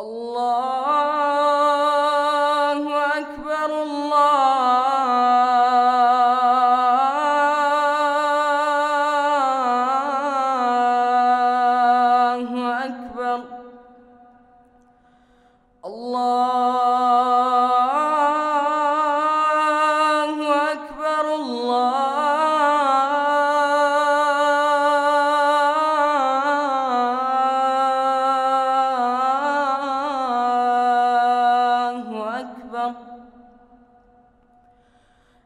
الله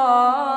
아.